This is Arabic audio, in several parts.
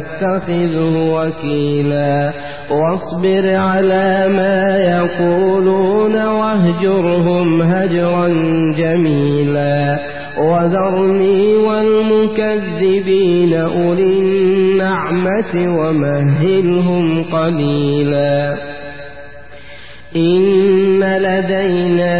هو فاتخذه وكيلا. واصبر على ما يقولون واهجرهم هجرا جميلا. وذرني والمكذبين أولي النعمة ومهلهم قليلا. إن لدينا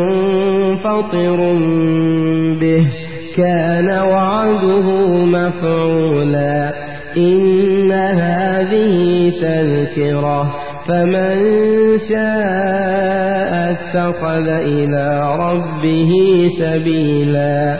منفطر به. كان وعده مفعولا. إن هذه تذكرة. فمن شاء اتخذ إلى ربه سبيلا.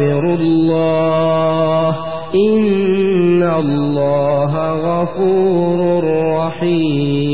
واستغفروا الله. إن الله غفور رحيم.